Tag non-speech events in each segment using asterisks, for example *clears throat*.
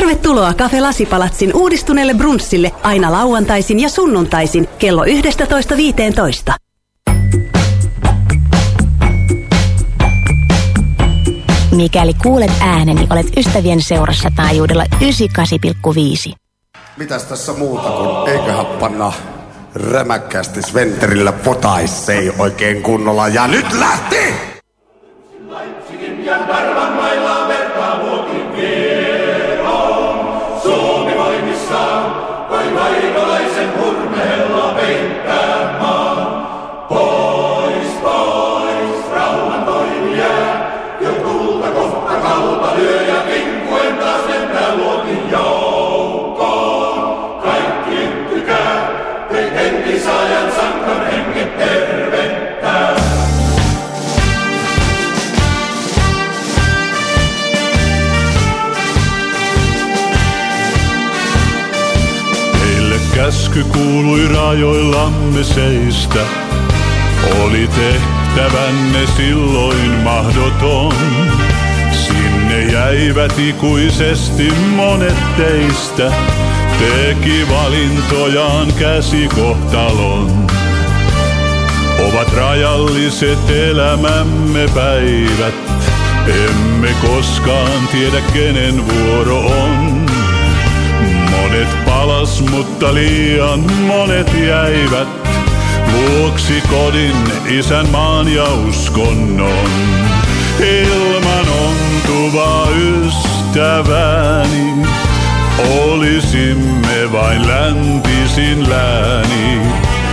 Tervetuloa Cafe Lasipalatsin uudistuneelle brunssille aina lauantaisin ja sunnuntaisin kello 11.15. Mikäli kuulet ääneni, olet ystävien seurassa taajuudella 98,5. Mitäs tässä muuta kuin eiköhän panna rämäkkästi Sventerillä potaissei oikein kunnolla. Ja nyt lähti! Leipzigin ja Darvan käsky kuului rajoillamme seistä. Oli tehtävänne silloin mahdoton. Sinne jäivät ikuisesti monet teistä. Teki valintojaan käsikohtalon. Ovat rajalliset elämämme päivät. Emme koskaan tiedä kenen vuoro on. Monet palas, mutta liian monet jäivät luoksi kodin, isänmaan ja uskonnon. Ilman ontuvaa ystävääni olisimme vain läntisin lääni.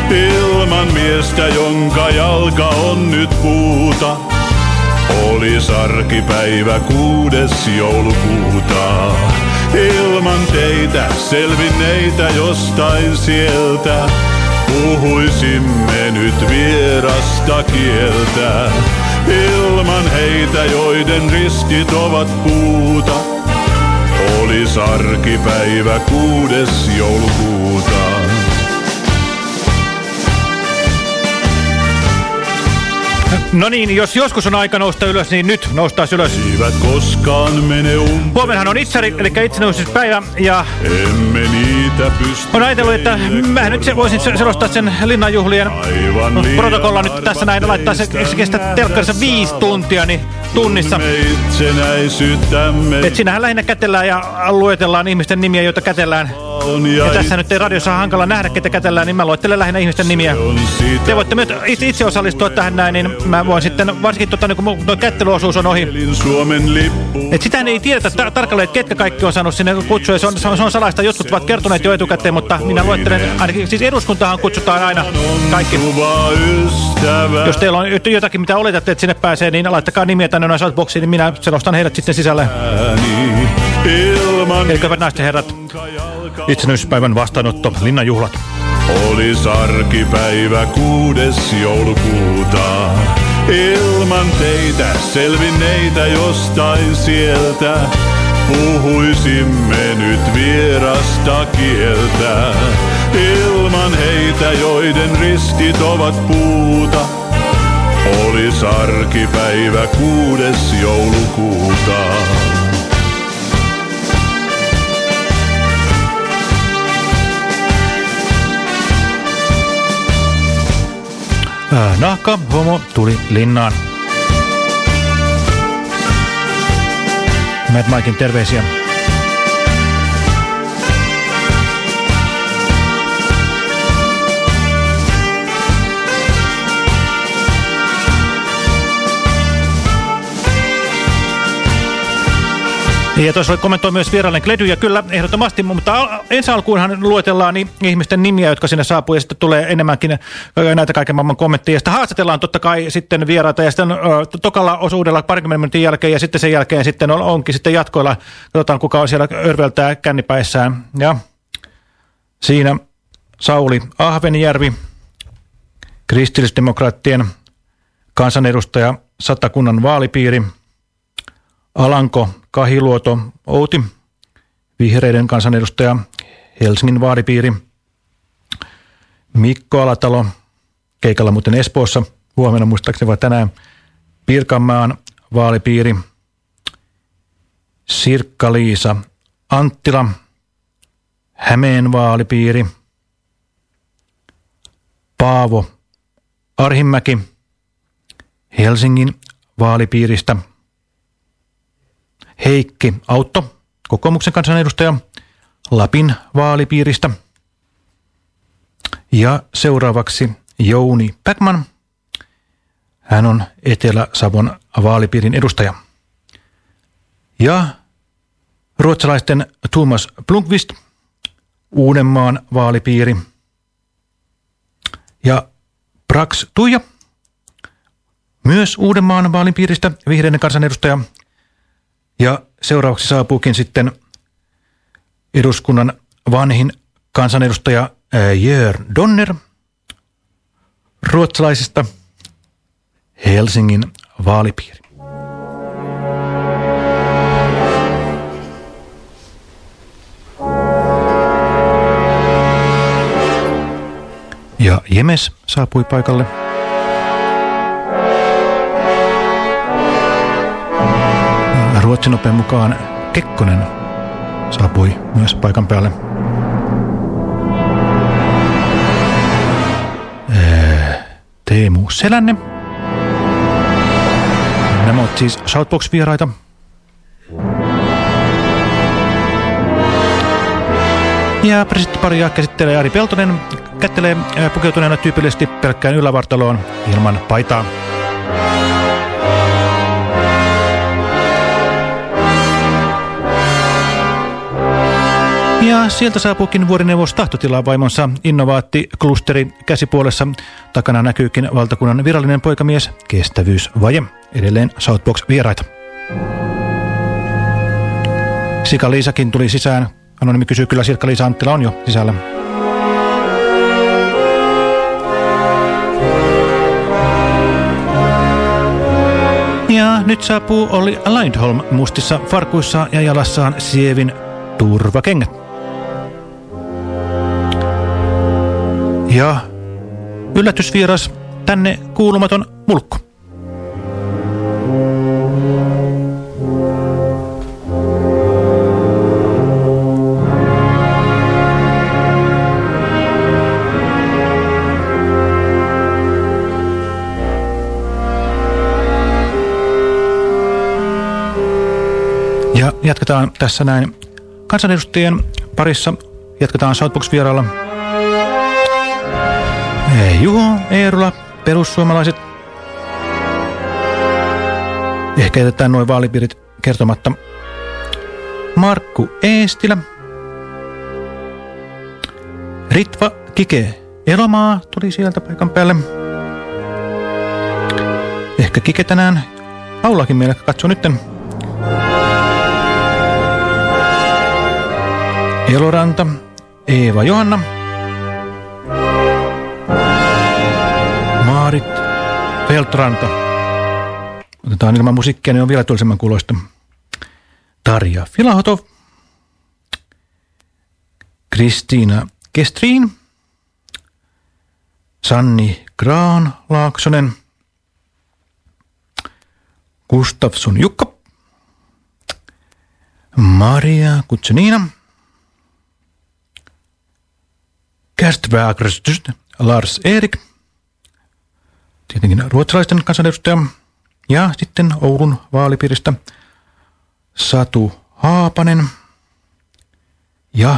Ilman miestä, jonka jalka on nyt puuta, Olis arkipäivä kuudes joulukuuta. Ilman teitä selvinneitä jostain sieltä. Puhuisimme nyt vierasta kieltä. Ilman heitä, joiden riskit ovat puuta. Olis arkipäivä kuudes joulukuuta. *laughs* No niin, jos joskus on aika nousta ylös, niin nyt noustaan ylös. Eivät koskaan mene umpeen. Huomenhan on itsari, eli itsenäisyyspäivä, ja Emme niitä pysty on ajatellut, että mä nyt se voisin se- selostaa sen linnanjuhlien liian protokolla nyt tässä näin, laittaa se, se kestää telkkarissa viisi tuntia, niin tunnissa. Et siinähän lähinnä kätellään ja luetellaan ihmisten nimiä, joita kätellään. On Ja tässä nyt ei radiossa ole hankala nähdä, ketä kätellään, niin mä luettelen lähinnä ihmisten nimiä. on Te voitte myös itse, itse osallistua tähän näin, niin mä voin sitten, varsinkin tota, niin kun tuo kättelyosuus on ohi. Et sitä ei tiedetä ta tarkalleen, että ketkä kaikki on saanut sinne kutsua. Se on, se on salaista. Jotkut ovat kertoneet jo etukäteen, mutta minä luettelen, ainakin siis eduskuntahan kutsutaan aina kaikki. Jos teillä on jotakin, mitä oletatte, että sinne pääsee, niin laittakaa nimiä tänne noin shoutboxiin, niin minä selostan heidät sitten sisälle. Ääni Eli hyvät naiset ja herrat, itsenäisyyspäivän vastaanotto, linnanjuhlat. Olis arkipäivä kuudes joulukuuta. Ilman teitä selvinneitä jostain sieltä. Puhuisimme nyt vierasta kieltä. Ilman heitä, joiden ristit ovat puuta. Olis arkipäivä kuudes joulukuuta. Nahka, homo, tuli linnaan. Mad Mikein terveisiä. Ja tuossa kommentoi myös vieraillen Kledyjä, kyllä ehdottomasti, mutta ensi alkuunhan luetellaan niin ihmisten nimiä, jotka sinne saapuu, ja sitten tulee enemmänkin näitä kaiken maailman kommentteja. Ja sitten haastatellaan totta kai sitten vieraita, ja sitten ö, tokalla osuudella parikymmentä minuutin jälkeen, ja sitten sen jälkeen sitten on, onkin sitten jatkoilla, katsotaan kuka on siellä örveltää kännipäissään. Ja siinä Sauli Ahvenjärvi, kristillisdemokraattien kansanedustaja Satakunnan vaalipiiri, Alanko Kahiluoto Outi, vihreiden kansanedustaja Helsingin vaalipiiri, Mikko Alatalo, keikalla muuten Espoossa, huomenna muistaakseni vai tänään, Pirkanmaan vaalipiiri, Sirkka-Liisa Anttila, Hämeen vaalipiiri, Paavo Arhimäki Helsingin vaalipiiristä, Heikki Autto, kokoomuksen kansanedustaja Lapin vaalipiiristä ja seuraavaksi Jouni Päkman. Hän on Etelä-Savon vaalipiirin edustaja. Ja ruotsalaisten Thomas Blunkvist, Uudenmaan vaalipiiri. Ja Brax Tuija, myös Uudenmaan vaalipiiristä vihreinen kansanedustaja. Ja seuraavaksi saapuukin sitten eduskunnan vanhin kansanedustaja Jör Donner ruotsalaisista Helsingin vaalipiiri. Ja Jemes saapui paikalle. Ruotsin mukaan Kekkonen saapui myös paikan päälle. Teemu Selänne. Nämä ovat siis Shoutbox-vieraita. Ja presidenttiparia käsittelee Ari Peltonen, kättelee pukeutuneena tyypillisesti pelkkään ylävartaloon ilman paitaa. Ja sieltä saapuukin vuorineuvos tahtotilaa vaimonsa innovaattiklusteri käsipuolessa. Takana näkyykin valtakunnan virallinen poikamies kestävyysvaje. Edelleen Southbox-vieraita. Sika-Liisakin tuli sisään. Anonymi kysyy, kyllä Sirkka-Liisa Anttila on jo sisällä. Ja nyt saapuu Olli Lindholm mustissa farkuissa ja jalassaan sievin turvakengät. Ja yllätysvieras tänne kuulumaton mulkku. Ja jatketaan tässä näin kansanedustajien parissa. Jatketaan Southbox-vierailla Juho Eerula, perussuomalaiset. Ehkä jätetään noin vaalipiirit kertomatta. Markku Eestilä. Ritva Kike Elomaa tuli sieltä paikan päälle. Ehkä Kike tänään aulakin meillä katsoo nytten. Eloranta, Eeva Johanna. Feltranta. Otetaan ilman musiikkia, niin on vielä tulisemman kuuloista. Tarja Filahotov. Kristiina Kestrin. Sanni Graan Laaksonen. Gustafsson Jukka. Maria Kutsunina. Kerstvägröstys Lars Erik tietenkin ruotsalaisten kansanedustaja. Ja sitten Oulun vaalipiiristä Satu Haapanen. Ja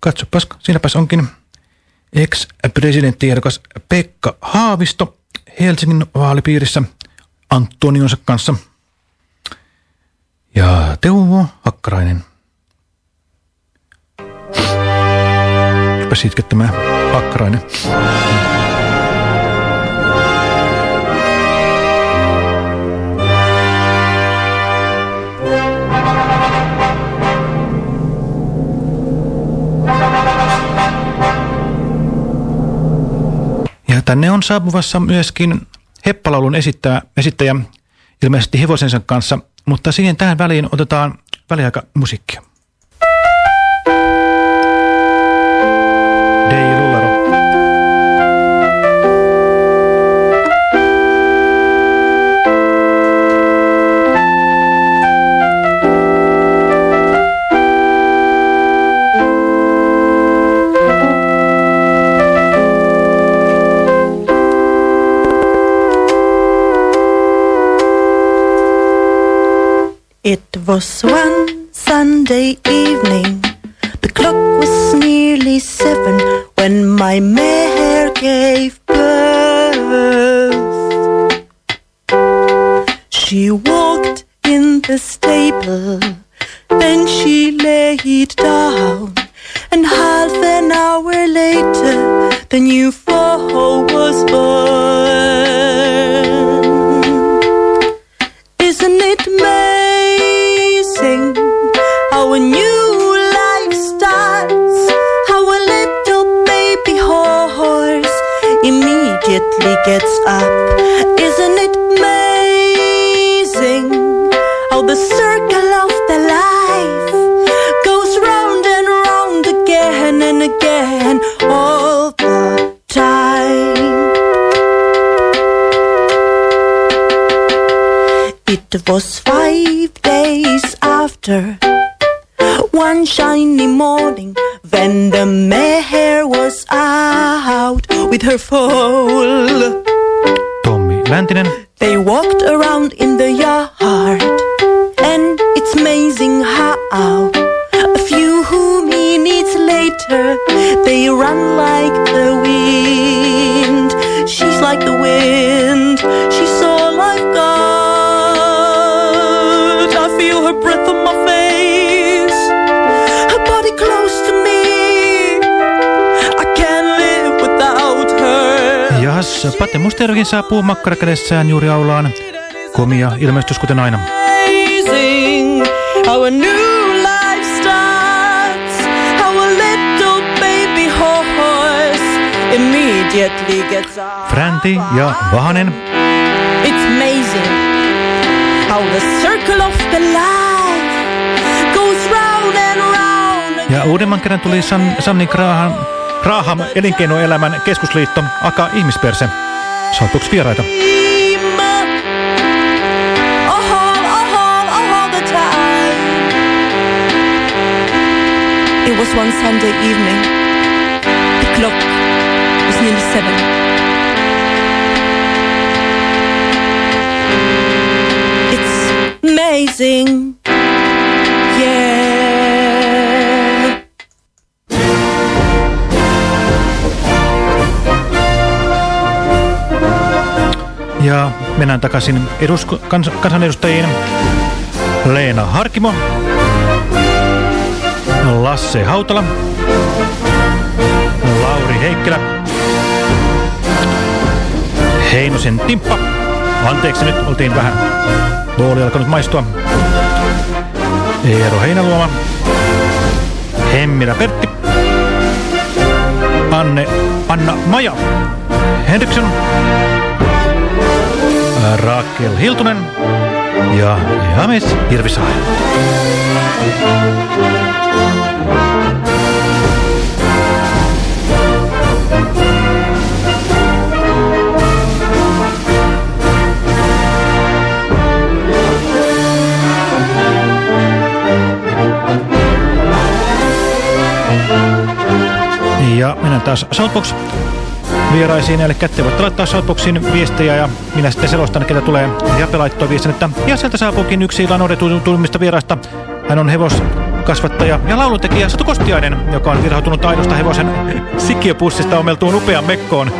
katsopas, siinäpäs onkin ex-presidenttiehdokas Pekka Haavisto Helsingin vaalipiirissä Antonionsa kanssa. Ja Teuvo Hakkarainen. Rupesi itkettämään Hakkarainen. Tänne on saapuvassa myöskin heppalaulun esittäjä, esittäjä ilmeisesti hevosensa kanssa, mutta siihen tähän väliin otetaan väliaika musiikkia. Was one Sunday evening. The clock was nearly seven when my mare gave birth. She walked in the stable, then she laid down, and half an hour later, the new foal was born. Immediately gets up. Isn't it amazing how the circle of the life goes round and round again and again all the time? It was five days after one shiny morning when the out with her foal. Tommi Läntinen. They walked around in Pate Musterkin saapuu makkarakädessään juuri aulaan. Komia ilmestys kuten aina. new. Fränti ja Vahanen. It's amazing how the circle of the life goes round and round. Ja uudemman kerran tuli San, Sanni Graham, Graham elinkeinoelämän keskusliitto Aka Ihmisperse. The time. It was one Sunday evening. The clock was nearly seven. It's amazing. Ja mennään takaisin kans, kansanedustajiin. Leena Harkimo. Lasse Hautala. Lauri Heikkilä. Heinosen Timppa. Anteeksi, nyt oltiin vähän booli alkanut maistua. Eero Heinaluoma. Hemmilä Pertti. Anne Anna Maja. Henriksson. Rakel Hiltunen ja James Hirvisaari. Ja mennään taas Southbox vieraisiin, eli te voitte laittaa Shoutboxiin viestejä ja minä sitten selostan, ketä tulee. Jape laittoi viestin, että ja sieltä saapuukin yksi illan odotetuimmista vieraista. Hän on hevoskasvattaja ja laulutekijä Satu Kostiainen, joka on virhautunut aidosta hevosen *laughs* sikkiöpussista omeltuun upean mekkoon.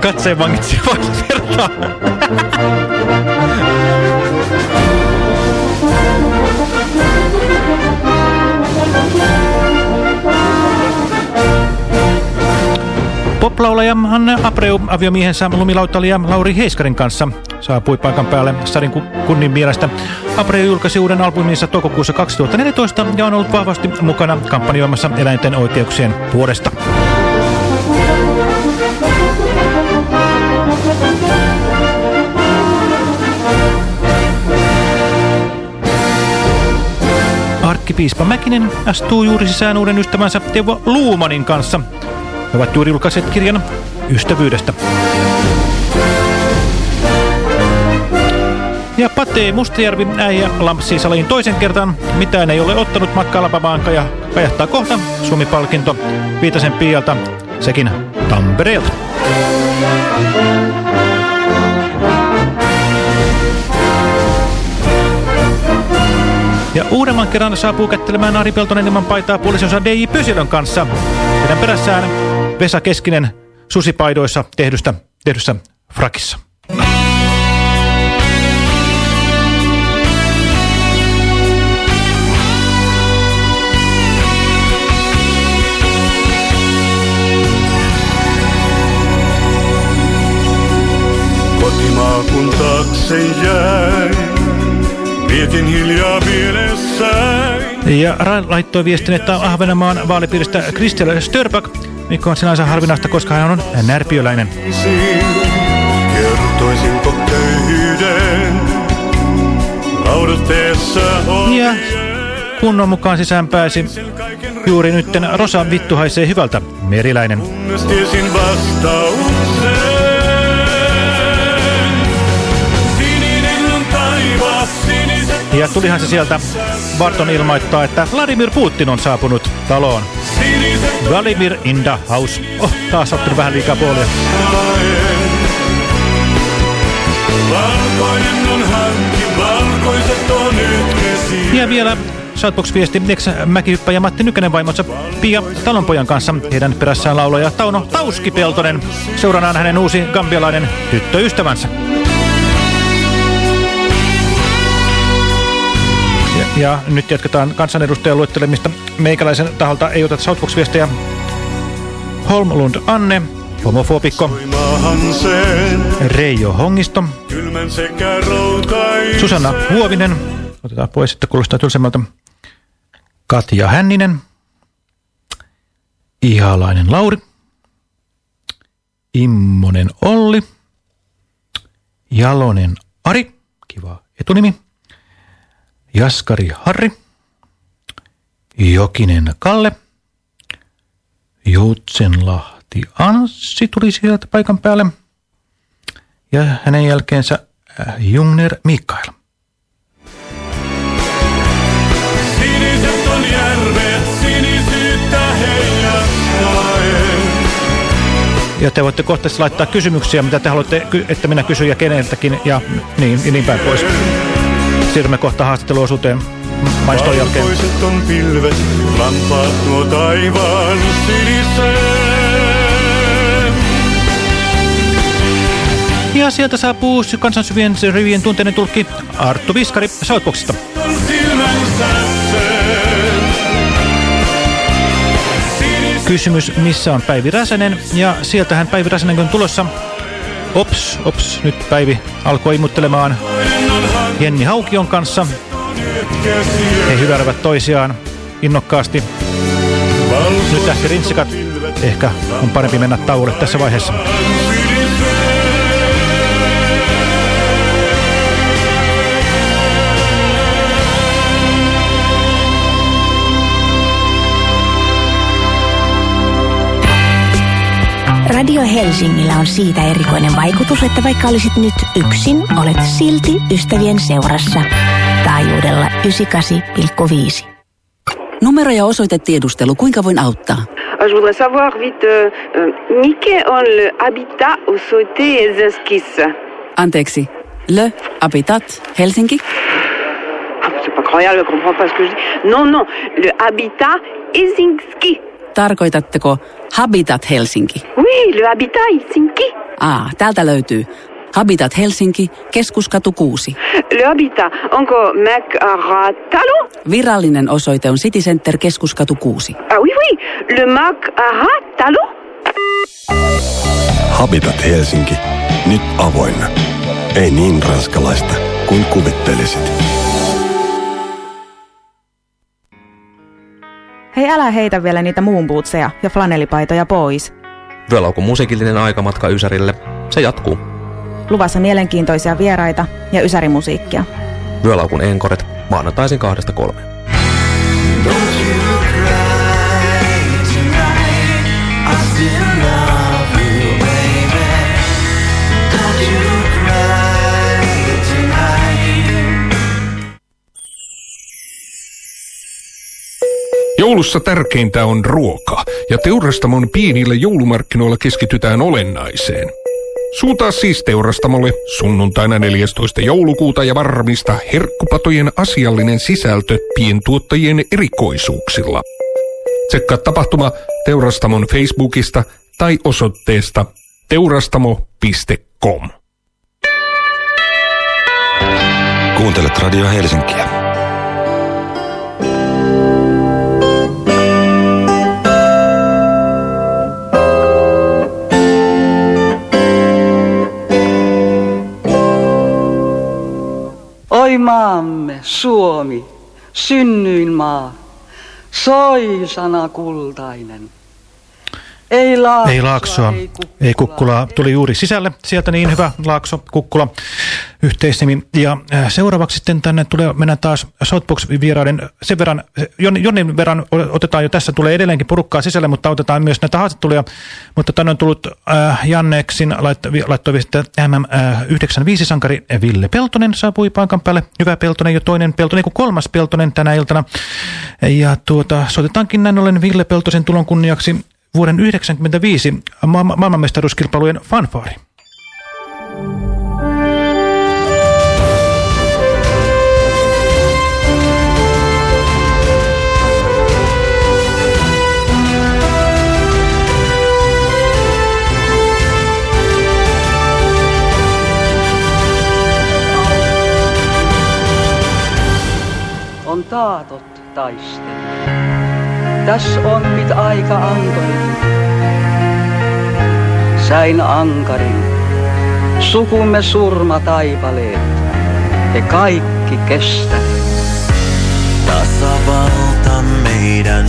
Katseen vangitsi *laughs* vertaa. Poplaulaja Hanne Abreu aviomiehensä lumilauttalija Lauri Heiskarin kanssa saapui paikan päälle Sarin kunnin mielestä. Abreu julkaisi uuden albuminsa toukokuussa 2014 ja on ollut vahvasti mukana kampanjoimassa eläinten oikeuksien puolesta. Arkkipiispa Mäkinen astuu juuri sisään uuden ystävänsä Teuvo Luumanin kanssa. He ovat juuri julkaiset kirjan ystävyydestä. Ja Pate Mustajärvi äijä lampsii saliin toisen kertaan. Mitään ei ole ottanut matkailla vaan kaja, kajahtaa kohta. Suomi-palkinto Viitasen Pialta, sekin Tampereelta. Ja uudemman kerran saapuu kättelemään Ari Peltonen ilman paitaa puolisonsa DJ Pysilön kanssa. Heidän perässään Vesa Keskinen susipaidoissa tehdystä, tehdyssä frakissa. Kotimaa kun taakse jäi, mietin hiljaa mielessäni. Ja Rain laittoi viestin, että Ahvenanmaan vaalipiiristä Kristel Störbak, mikä on sinänsä harvinaista, koska hän on närpiöläinen. Kertoisinko köyhyyden Ja kunnon mukaan sisään pääsi juuri nytten Rosa vittu haisee hyvältä, meriläinen. Kunnes tiesin vastauksen. Ja tulihan se sieltä, Barton ilmoittaa, että Vladimir Putin on saapunut taloon. Vladimir in the house. Oh, taas ottanut vähän liikaa puolia. on on. Ja vielä Shoutbox-viesti ex-mäkihyppäjä Matti Nykänen vaimonsa Pia Talonpojan kanssa. Heidän perässään laulaja Tauno Tauski Peltonen. Seuranaan hänen uusi gambialainen tyttöystävänsä. Ja, nyt jatketaan kansanedustajan luettelemista. Meikäläisen taholta ei oteta Shoutbox-viestejä. Holmlund Anne, homofobikko, Reijo Hongisto. Susanna Huovinen, otetaan pois, että kuulostaa tylsemmältä. Katja Hänninen, Ihalainen Lauri, Immonen Olli, Jalonen Ari, kiva etunimi, Jaskari Harri, Jokinen Kalle, Joutsenlahti Anssi tuli sieltä paikan päälle ja hänen jälkeensä äh, Jungner Mikael. Siniset on järvet, sinisyyttä heijastaen. Ja te voitte kohta laittaa kysymyksiä, mitä te haluatte, että minä kysyn ja keneltäkin ja niin, ja niin päin pois. Siirrymme kohta haastatteluosuuteen maiston jälkeen. Valkoiset on pilvet, lampaat nuo taivaan siniseen. Ja sieltä saapuu kansansyvien rivien tunteinen tulkki Arttu Viskari sen. Kysymys, missä on Päivi Räsänen? Ja sieltähän Päivi Räsänen on tulossa. Ops, ops, nyt Päivi alkoi imuttelemaan Jenni Haukion kanssa. He hyvärvät toisiaan innokkaasti. Nyt lähti rintsikat. Ehkä on parempi mennä tauolle tässä vaiheessa. Radio Helsingillä on siitä erikoinen vaikutus, että vaikka olisit nyt yksin, olet silti ystävien seurassa. Taajuudella 98,5. Numero ja osoitetiedustelu, kuinka voin auttaa? Je voudrais savoir vite, euh, euh, mikä on le habitat au sauté Eskis Anteeksi. Le Habitat Helsinki? ah, C'est pas croyable, je comprends pas ce que je dis. Non, non, le habitat Helsinki. Tarkoitatteko Habitat Helsinki? Oui, le habitat Helsinki. Aa, täältä löytyy. Habitat Helsinki, keskuskatu 6. Le habitat, onko Mac-Aratalo Virallinen osoite on City Center, keskuskatu 6. Ah oui, oui, le Mac-Aratalo Habitat Helsinki. Nyt avoinna. Ei niin ranskalaista kuin kuvittelisit. Hei älä heitä vielä niitä muunpuutseja ja flanelipaitoja pois. Vyölaukun musiikillinen aikamatka Ysärille, se jatkuu. Luvassa mielenkiintoisia vieraita ja ysärimusiikkia. Vyölaukun enkoret maanantaisin kahdesta kolmeen. Joulussa tärkeintä on ruoka, ja teurastamon pienillä joulumarkkinoilla keskitytään olennaiseen. Suuntaa siis teurastamolle sunnuntaina 14. joulukuuta ja varmista herkkupatojen asiallinen sisältö pientuottajien erikoisuuksilla. Tsekkaa tapahtuma Teurastamon Facebookista tai osoitteesta teurastamo.com. Kuuntelet Radio Helsinkiä. Maamme, Suomi, synnyin maa, soi sana kultainen. Ei laaksoa, Ei laaksoa, ei kukkulaa. ei kukkulaa. Tuli juuri sisälle sieltä niin hyvä laakso, kukkula, yhteisnimi. Ja äh, seuraavaksi sitten tänne tulee, mennään taas Southbox-vieraiden sen verran, Jon, Jonnin verran otetaan jo tässä, tulee edelleenkin porukkaa sisälle, mutta otetaan myös näitä haastatteluja. Mutta tänne on tullut äh, Janneksin, laittoi, sitten MM95-sankari Ville Peltonen saapui paikan päälle. Hyvä Peltonen, jo toinen Peltonen, kuin kolmas Peltonen tänä iltana. Ja tuota, soitetaankin näin ollen Ville Peltosen tulon kunniaksi vuoden 1995 ma maailmanmestaruuskilpailujen fanfaari. On taatot taistelu. Täs on mit aika antoikin. Säin ankarin, sukumme surma taipaleet, he kaikki kestäneet. Tasavalta meidän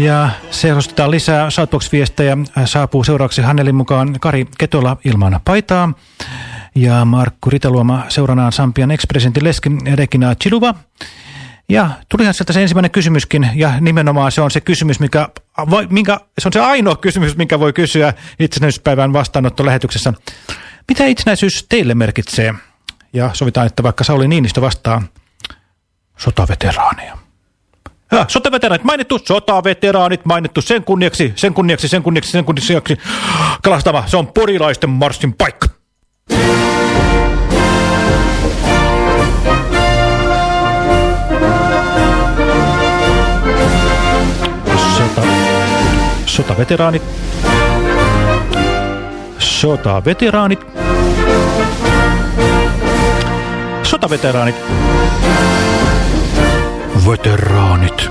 Ja seurastetaan lisää Southbox-viestejä. Saapuu seuraavaksi Hannelin mukaan Kari Ketola ilman paitaa. Ja Markku Ritaluoma seuranaan Sampian ex-presidentin leski Regina Chiluva. Ja tulihan sieltä se ensimmäinen kysymyskin, ja nimenomaan se on se kysymys, mikä, voi, minkä, se on se ainoa kysymys, minkä voi kysyä itsenäisyyspäivän vastaanottolähetyksessä. Mitä itsenäisyys teille merkitsee? Ja sovitaan, että vaikka Sauli Niinistö vastaa sotaveteraaneja. Sotaveteraanit mainittu, sotaveteraanit mainittu sen kunniaksi, sen kunniaksi, sen kunniaksi, sen kunniaksi. Kalastava, se on porilaisten marssin paikka. Sota, sotaveteraanit. Sotaveteraanit. Sotaveteraanit. Veteraanit.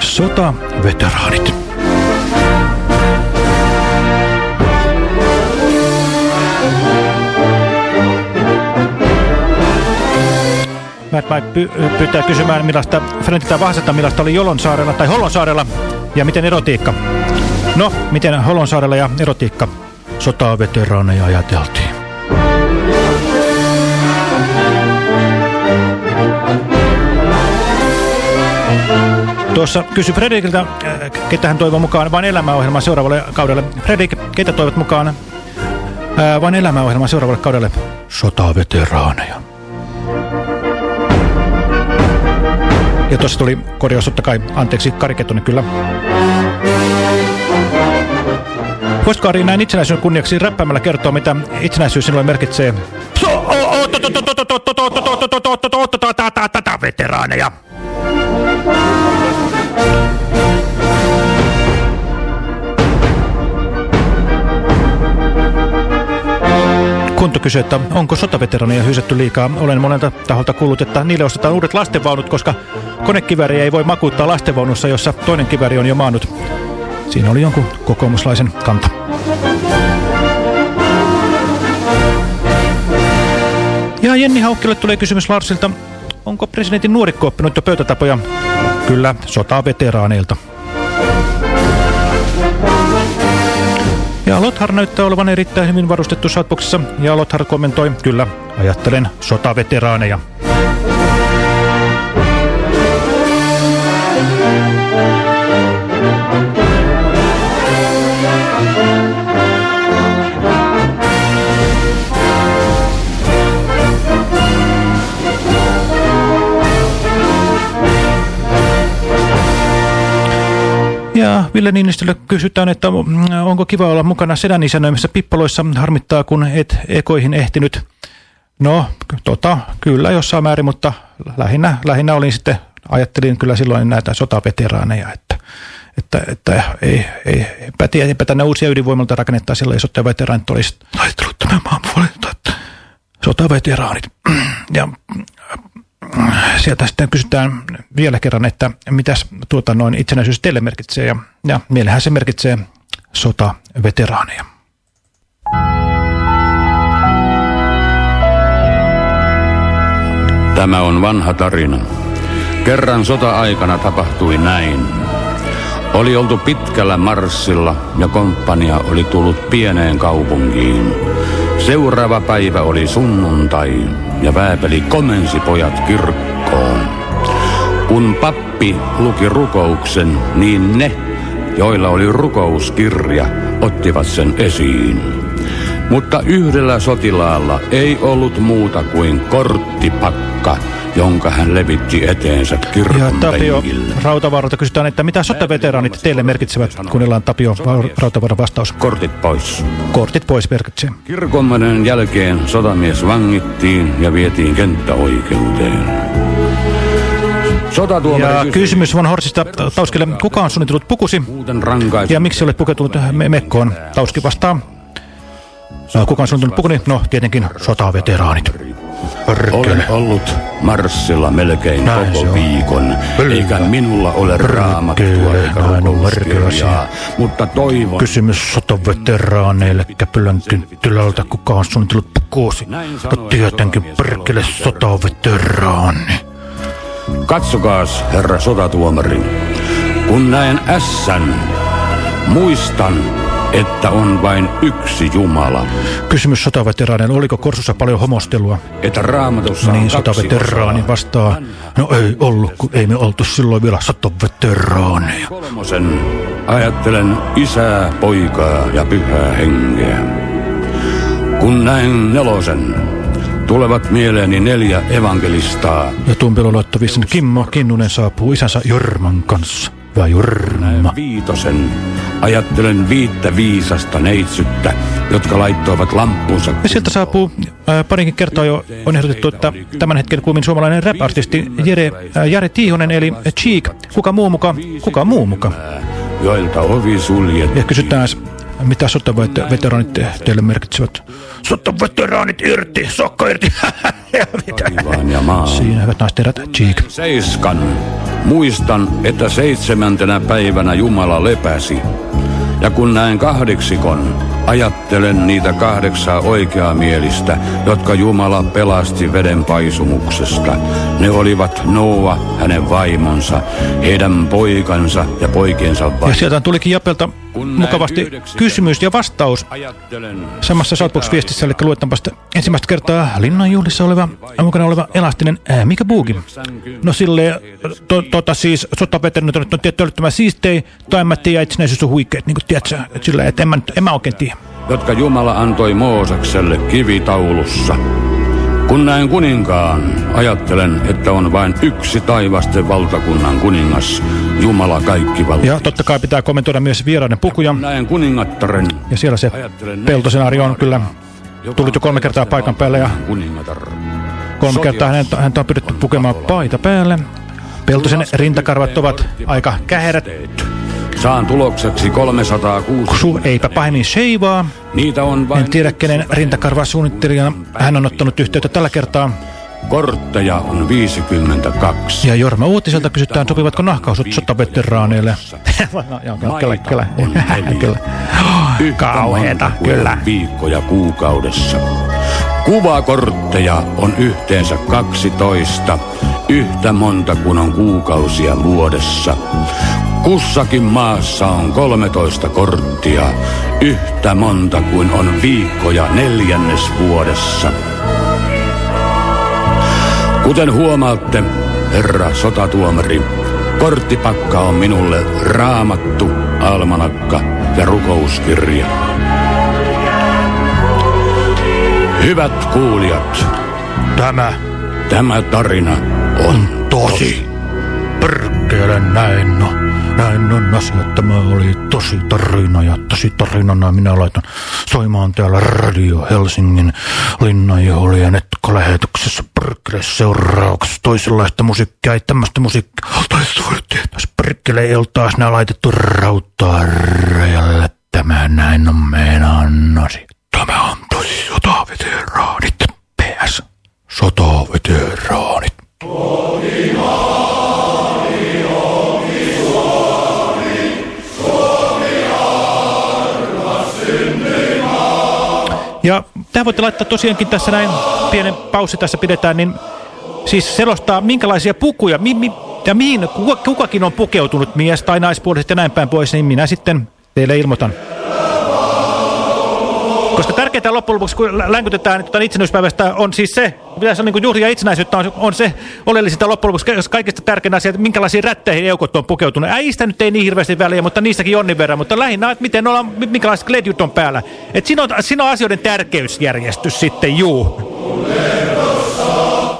Sotaveteraanit. Matt Mike py pyytää kysymään, millaista Frentiltä Vahasetta, millaista oli Jolonsaarella tai Hollonsaarella ja miten erotiikka. No, miten Hollonsaarella ja erotiikka sotaveteraaneja ajateltiin? Tuossa kysy Fredrikiltä, äh, ketä hän toivoo mukaan vain elämäohjelman seuraavalle kaudelle. Fredrik, ketä toivot mukaan äh, vain elämäohjelman seuraavalle kaudelle? Sotaveteraaneja. Ja tuossa tuli korjaus totta kai, anteeksi, Kari Kettunen kyllä. Voisitko Ari näin itsenäisyyden kunniaksi räppäämällä kertoa, mitä itsenäisyys sinulle merkitsee? Veteraaneja. Kunto kysyy, että onko sotaveteraneja hyysetty liikaa. Olen monelta taholta kuullut, että niille ostetaan uudet lastenvaunut, koska konekivääriä ei voi makuuttaa lastenvaunussa, jossa toinen kivääri on jo maannut. Siinä oli jonkun kokoomuslaisen kanta. Ja Jenni Haukkille tulee kysymys Larsilta. Onko presidentin nuorikko oppinut jo pöytätapoja? Kyllä, sotaveteraaneilta. Ja Lothar näyttää olevan erittäin hyvin varustettu Southboxissa, ja Lothar kommentoi, kyllä, ajattelen sotaveteraaneja. Ja Ville Niinistölle kysytään, että mm, onko kiva olla mukana sedän isännöimissä pippaloissa. Harmittaa, kun et ekoihin ehtinyt. No, tota, kyllä jossain määrin, mutta lähinnä, lähinnä olin sitten, ajattelin kyllä silloin näitä sotaveteraaneja, että, että, että ei, ei, eipä tiedä, eipä tänne uusia ydinvoimalta rakennettaa silloin, jos sotaveteraanit olisi taistellut tämän maan puolelta, että sotaveteraanit. Ja sieltä sitten kysytään vielä kerran, että mitäs tuota noin itsenäisyys teille merkitsee. Ja, ja meillähän se merkitsee sotaveteraaneja. Tämä on vanha tarina. Kerran sota-aikana tapahtui näin. Oli oltu pitkällä marssilla ja komppania oli tullut pieneen kaupunkiin. Seuraava päivä oli sunnuntai ja Vääpeli komensi pojat kirkkoon. Kun pappi luki rukouksen, niin ne, joilla oli rukouskirja, ottivat sen esiin. Mutta yhdellä sotilaalla ei ollut muuta kuin korttipakka, jonka hän levitti eteensä kirkon Ja Tapio penkille. Rautavaaralta kysytään, että mitä sotaveteraanit teille merkitsevät, kuunnellaan Tapio Rautavaaran vastaus. Kortit pois. Kortit pois merkitsee. Kirkonmanen jälkeen sotamies vangittiin ja vietiin kenttäoikeuteen. Ja kysymys Von Horsista Tauskille, kuka on suunnitellut pukusi ja miksi olet pukeutunut me mekkoon? Tauski vastaa, No, kuka on suunnitellut pukuni? No, tietenkin sotaveteraanit. Olen ollut Marssilla melkein Näin koko on. viikon, Kyllä. eikä minulla ole raamattua eikä rukouskirjaa, mutta toivon... Kysymys sotaveteraaneille Käpylän kynttilältä. Kuka on suunnitellut pukuosi? No tietenkin perkele sotaveteraani. Katsokaas, herra sotatuomari, kun näen ässän, muistan, että on vain yksi Jumala. Kysymys sotaveteraaneille. Oliko Korsussa paljon homostelua? Että raamatussa Niin sotaveteraani vastaa. No ei ollut, kun ei me oltu silloin vielä sotaveteraaneja. Kolmosen ajattelen isää, poikaa ja pyhää henkeä. Kun näen nelosen, tulevat mieleeni neljä evankelistaa. Ja viestin, Kimmo Kinnunen saapuu isänsä Jorman kanssa. Hyvä Jorma. Viitosen ajattelen viittä viisasta neitsyttä, jotka laittoivat lamppunsa. Ja sieltä saapuu ää, parinkin kertaa jo on ehdotettu, että tämän hetken kuumin suomalainen rap-artisti Jere, ää, Jare Tiihonen eli Cheek. Kuka muu muka? Kuka muu muka? joilta ovi suljettiin. Ja kysytään, mitä sotaveteraanit te- teille merkitsevät? Sotaveteraanit irti, sokka irti. *laughs* Ja mitä? Taivaan ja maan. Siinä hyvät naiset herrat, Cheek. Seiskan. Muistan, että seitsemäntenä päivänä Jumala lepäsi. Ja kun näen kahdeksikon, ajattelen niitä kahdeksaa oikeamielistä, jotka Jumala pelasti veden paisumuksesta. Ne olivat Noa, hänen vaimonsa, heidän poikansa ja poikiensa Ja sieltä tulikin Japelta mukavasti kysymys ja vastaus samassa Shoutbox-viestissä, eli luetaanpa sitä ensimmäistä kertaa linnanjuhlissa oleva, mukana oleva elastinen ää, Mika Buugi. No sille to, tota siis sotaveterinit on, että on tietty älyttömän siistei, tai mä tiedä itsenäisyys on huikeet, niin kuin tiedätkö, että sillä, että en mä, en mä oikein tiedä. jotka Jumala antoi Moosekselle kivitaulussa. Kun näen kuninkaan, ajattelen, että on vain yksi taivasten valtakunnan kuningas, Jumala kaikki valta. Ja totta kai pitää kommentoida myös vieraiden pukuja. Näen kuningattaren. Ja siellä se peltosenaari on kyllä tullut jo kolme kertaa paikan päälle ja kolme kertaa häntä, häntä on pyritty pukemaan paita päälle. Peltosen rintakarvat ovat aika käherät. Saan tulokseksi 306. Su eipä pahemmin sheivaa. Niitä on vain En tiedä kenen rintakarvaa suunnittelijana hän on ottanut yhteyttä tällä kertaa. Kortteja on 52. Ja Jorma Uutiselta kysytään, sopivatko nahkausut sotaveteraaneille. *laughs* no, *laughs* kyllä, *gasps* kyllä. kyllä. Kauheeta, kyllä. Viikkoja kuukaudessa. Kuvakortteja on yhteensä 12, yhtä monta kuin on kuukausia vuodessa. Kussakin maassa on 13 korttia, yhtä monta kuin on viikkoja neljännes vuodessa. Kuten huomaatte, herra sotatuomari, korttipakka on minulle raamattu, almanakka ja rukouskirja. Hyvät kuulijat, Tämä tämä tarina on tosi. Perkele näin no. Näin on asia. Tämä oli tosi tarina ja tosi tarinana minä laitan soimaan täällä Radio Helsingin linnanjuhli ja netkolähetyksessä perkele seurauksessa toisenlaista musiikkia. Ei tämmöistä musiikkia. Oltaisi tehdä. Perkele ei ole taas nää laitettu rautaa rajalle. Tämä näin on meidän asia. Tämä on tosi sotaveteraanit. PS. Sotaveteraanit. Ja tämä voitte laittaa tosiaankin tässä näin, pienen paussi tässä pidetään, niin siis selostaa minkälaisia pukuja, mi, mi, ja mihin kuka, kukakin on pukeutunut, mies tai naispuoliset ja näin päin pois, niin minä sitten teille ilmoitan. Koska tärkeintä loppujen lopuksi, kun lä- länkytetään tuota itsenäisyyspäivästä, on siis se, pitäisi niin juhlia itsenäisyyttä, on, on se oleellisinta loppujen lopuksi, kaikista tärkein asia, että minkälaisiin rätteihin eukot on pukeutunut. Äistä nyt ei niin hirveästi väliä, mutta niistäkin jonnin verran, mutta lähinnä, että miten ollaan, mi- minkälaiset kledjut on päällä. Et siinä, on, siinä on asioiden tärkeysjärjestys sitten, juu.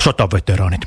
Sotaveteraanit.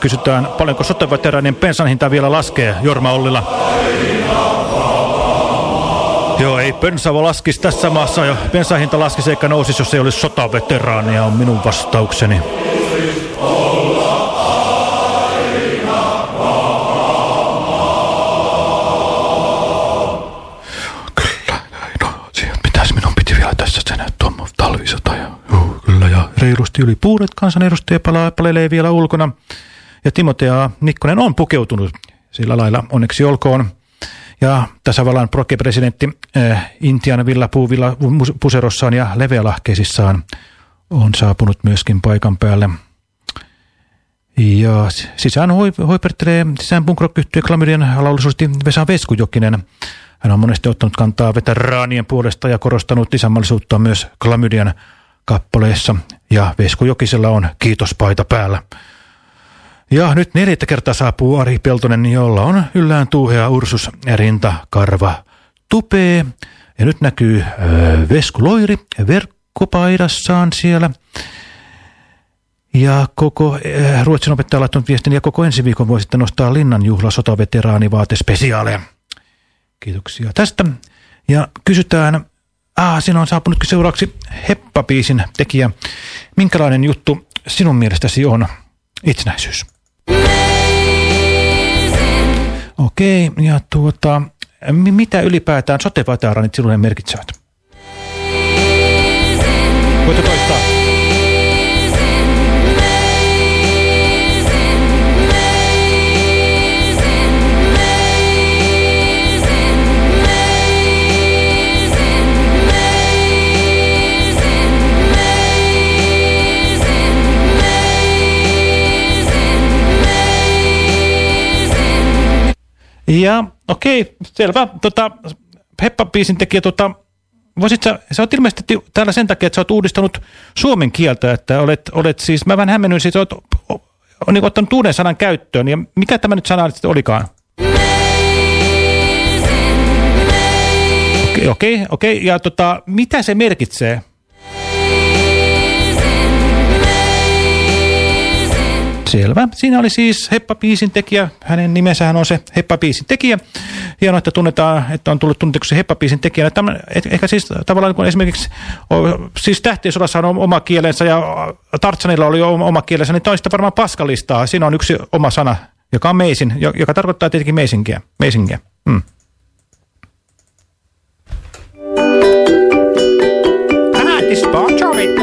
Kysytään, paljonko sotaveteraanien pensan hinta vielä laskee Jorma Ollila. Joo, ei pensavo laskisi tässä maassa ja bensahinta laskisi eikä nousisi, jos ei olisi sotaveteraania, on minun vastaukseni. Reilusti yli puolet kansanedustajia palaa, palelee vielä ulkona. Ja Timotea Nikkonen on pukeutunut sillä lailla, onneksi olkoon. Ja tasavallan presidentti äh, Intian villapuu villa puserossaan ja leveälahkeisissaan on saapunut myöskin paikan päälle. Ja sisään hoipertelee sisään punkrokyhtyä klamydian laullisuusti Vesa Veskujokinen. Hän on monesti ottanut kantaa veteraanien puolesta ja korostanut isänmallisuutta myös klamydian kappaleessa. Ja Veskujokisella on kiitospaita päällä. Ja nyt neljättä kertaa saapuu Ari Peltonen, jolla on yllään tuuhea Ursus rinta karva tupee. Ja nyt näkyy ö, Vesku Loiri verkkopaidassaan siellä. Ja koko äh, Ruotsin opettaja laittanut viestin ja koko ensi viikon voi sitten nostaa Linnan juhla sotaveteraanivaatespesiaaleja. Kiitoksia tästä. Ja kysytään, ah, siinä on saapunutkin seuraavaksi Heppapiisin tekijä. Minkälainen juttu sinun mielestäsi on itsenäisyys? Okei, ja tuota, mitä ylipäätään soteveteraanit sinulle merkitsevät? Voitko toistaa? Ja okei, okay, selvä. Tota, Heppa-biisin tekijä, tota, voisit sä, sä oot ilmeisesti täällä sen takia, että sä oot uudistanut suomen kieltä, että olet, olet siis, mä vähän hämmennyin, siis oot, on, niin ottanut uuden sanan käyttöön, ja mikä tämä nyt sana sitten olikaan? Okei, okei, okay, okay. ja tota, mitä se merkitsee? Selvä. Siinä oli siis Heppa-biisin tekijä. Hänen nimensähän on se Heppa-biisin tekijä. Hienoa, että tunnetaan, että on tullut tunnetuksi Heppa-biisin tekijä. Tämä, ehkä siis tavallaan kun esimerkiksi siis Tähtiensodassa on oma kielensä ja Tartsanilla oli oma kielensä, niin toista varmaan paskalistaa. Siinä on yksi oma sana, joka on meisin, joka tarkoittaa tietenkin meisinkiä. meisinkiä. Hmm.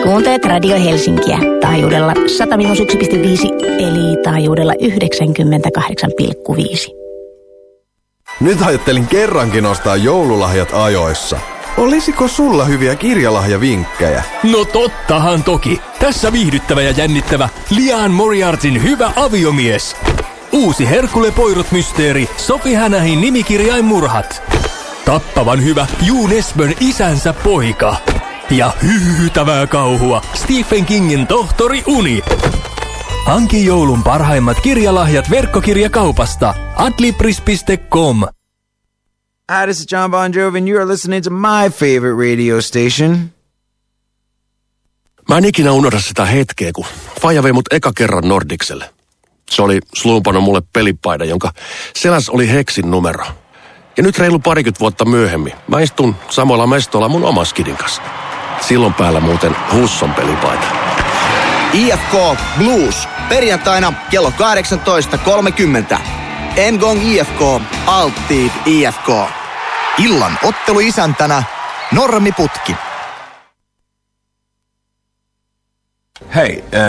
Kuuntelet Radio Helsinkiä taajuudella 101,5 eli taajuudella 98,5. Nyt ajattelin kerrankin ostaa joululahjat ajoissa. Olisiko sulla hyviä kirjalahjavinkkejä? No tottahan toki. Tässä viihdyttävä ja jännittävä Lian Moriartin hyvä aviomies. Uusi Herkule Poirot-mysteeri Sofi Hänähin nimikirjain murhat. Tappavan hyvä Juu Nesbön isänsä poika ja hyytävää kauhua Stephen Kingin tohtori Uni. Hanki joulun parhaimmat kirjalahjat verkkokirjakaupasta adlibris.com. Hi, this is John Bon Jovi and you're listening to my favorite radio station. Mä en ikinä unohda sitä hetkeä, kun Faija vei mut eka kerran Nordikselle. Se oli sluupannut mulle pelipaida, jonka seläs oli Heksin numero. Ja nyt reilu parikymmentä vuotta myöhemmin mä istun samalla mestolla mun omaskidin kanssa. Silloin päällä muuten Husson pelipaita. IFK Blues. Perjantaina kello 18.30. Ngong IFK, Alttiit IFK. Illan otteluisäntänä Normi Putki. Hej, eh,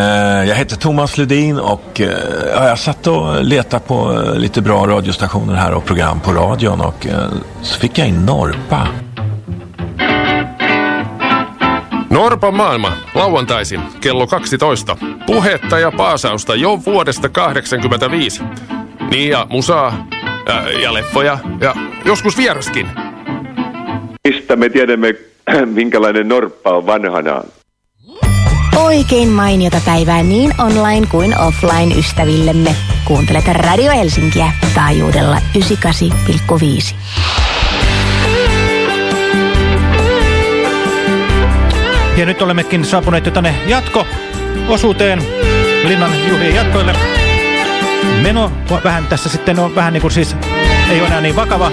jag heter Thomas Ledin och eh, jag satt och letat på eh, lite bra radiostationer här och program på radion och så fick jag in Norpa. Norpan maailma, lauantaisin, kello 12. Puhetta ja paasausta jo vuodesta 85. Niin ja musaa, ja, ja leffoja, ja joskus vieraskin. Mistä me tiedämme, *clears throat* minkälainen norppa on vanhanaan? Oikein mainiota päivää niin online kuin offline ystävillemme. Kuuntelet Radio Helsinkiä taajuudella 98,5. Ja nyt olemmekin saapuneet jo tänne jatko-osuuteen Linnan juhlien jatkoille. meno vähän tässä sitten on vähän niin kuin siis, ei ole enää niin vakava.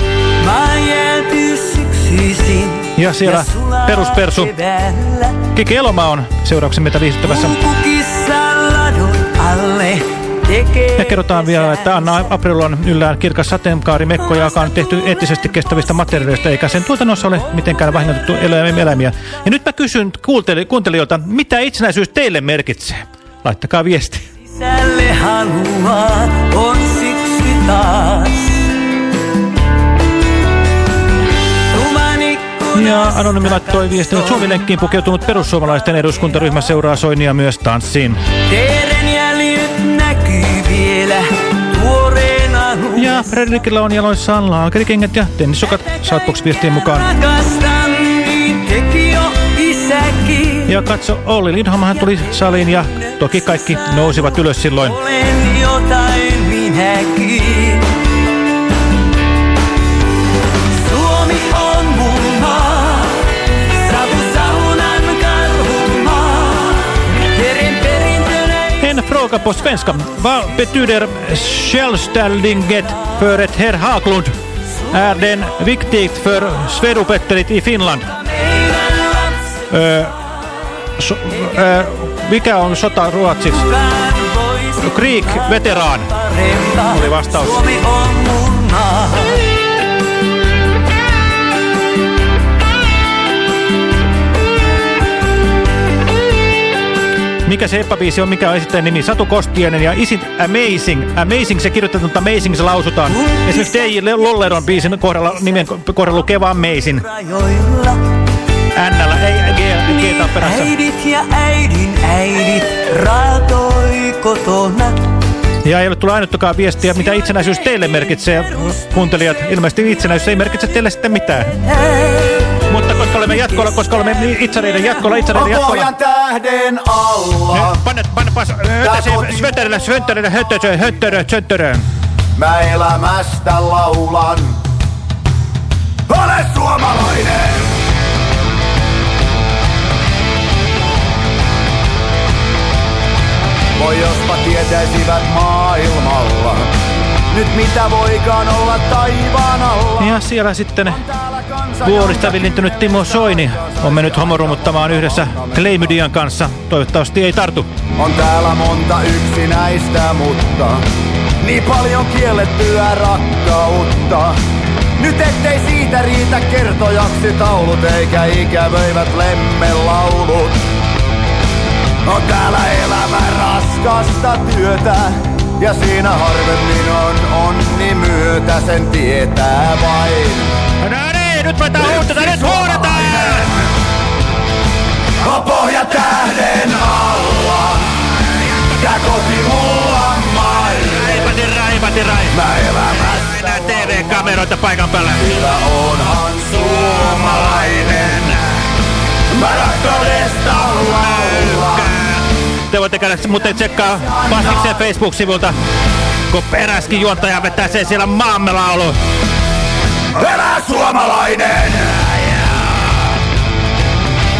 Ja siellä peruspersu Kiki Elomaa on seurauksen meitä viihdyttävässä. Alle. Ja kerrotaan vielä, että Anna April on yllään kirkas sateenkaarimekko, joka on tehty eettisesti kestävistä materiaaleista, eikä sen tuotannossa ole mitenkään vahingoitettu eläimiä. Ja nyt mä kysyn kuunteli kuuntelijoilta, mitä itsenäisyys teille merkitsee? Laittakaa viesti. sisälle haluaa, on syksy taas. Ja Anonymi laittoi viestin, että Suomi-lenkkiin pukeutunut perussuomalaisten eduskuntaryhmä seuraa Soinia myös tanssiin. teeren Ja Fredrikillä on jaloissaan laakerikengät ja tennissokat Shoutbox-viestien mukaan. Niin. Ja katso, Olli Lindholmhan tuli saliin ja toki kaikki nousivat ylös silloin. Olen jotain minäkin. Fråga på svenska. Vad betyder självständighet för ett herr Haglund? Är den viktigt för svedopetterit i Finland? Öö, so, öö, mikä on sota ruotsiksi? Krieg, veteraan, oli vastaus. Suomi on mun maa. Mikä se epäbiisi on, mikä on esittäjän nimi? Satu Kostiainen ja Is it Amazing? Amazing, se kirjoitetaan, mutta Amazing se lausutaan. Esimerkiksi DJ Lolleron biisin kohdalla, nimen kohdalla lukee vaan Amazing. N-llä, ei G, G taa perässä. äidit ja äidin äidit raatoi kotona. Ja ei ole tullut ainuttakaan viestiä, mitä itsenäisyys teille merkitsee, kuuntelijat. Ilmeisesti itsenäisyys ei merkitse teille sitten mitään. Mutta koska olemme jatkolla, koska olemme itsareiden jatkolla, itsareiden jatkolla. Tähden alla. Panne, panne, pas, Svöntärille, svöntärille, höttörö, höttörö, höttörö. Mä elämästä laulan. Ole suomalainen! Voi jospa tietäisivät maailmalla. Nyt mitä voikaan olla taivaan alla. Ja siellä sitten vuorista villintynyt Timo Soini on mennyt homorumuttamaan yhdessä Claymydian kanssa. Toivottavasti ei tartu. On täällä monta yksinäistä, mutta niin paljon kiellettyä rakkautta. Nyt ettei siitä riitä kertojaksi taulut, eikä ikävöivät lemmelaulut. On täällä elämä raskasta työtä, ja siinä harvemmin on onni myötä, sen tietää vain. No niin, nyt voidaan huutata, nyt huudetaan! On pohja tähden alla, tää koti mulla maille. Raipati, raipati, rai. Mä elämässä Näin TV-kameroita paikan päällä. Kyllä onhan suomalainen. Mä rakkaudesta laulan. Te voitte käydä muuten tsekkaa Pastiksen Facebook-sivulta, kun eräskin juontaja vetää sen siellä maamme laulu. Elää suomalainen!